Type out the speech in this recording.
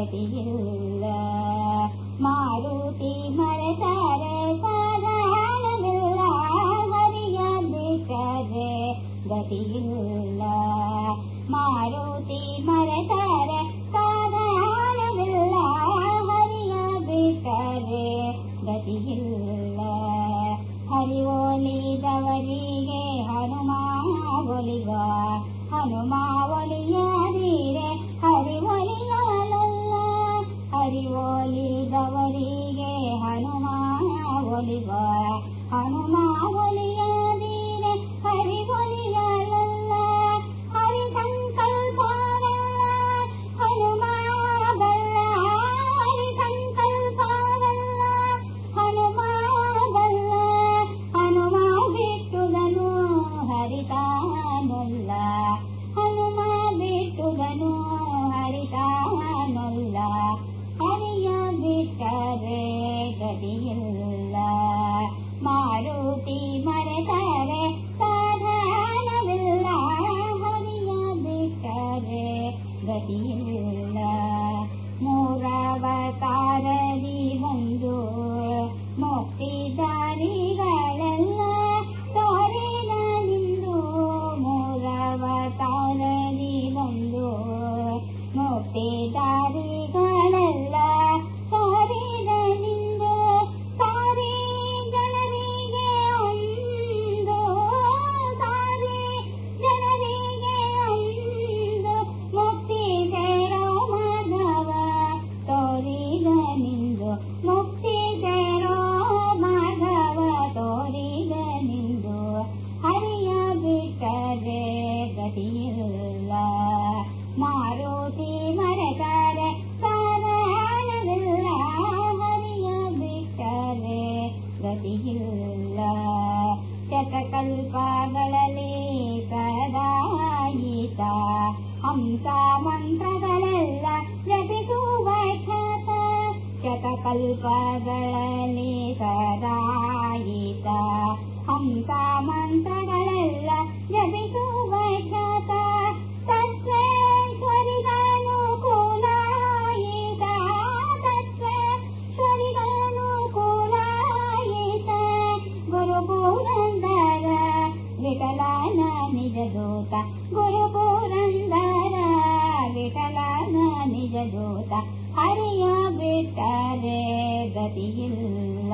गतिूला ಮಾರುತಿ ताराल हरिया बिसरे ಗತಿಯಿಲ್ಲ ಮಾರುತಿ ती मारूला हरिया ಗತಿಯಿಲ್ಲ हनुमावली गनि सदा निजगोता ಹರಿಯ ಬಿಟ್ಟರೆ ಗತಿಯಿಲ್ಲ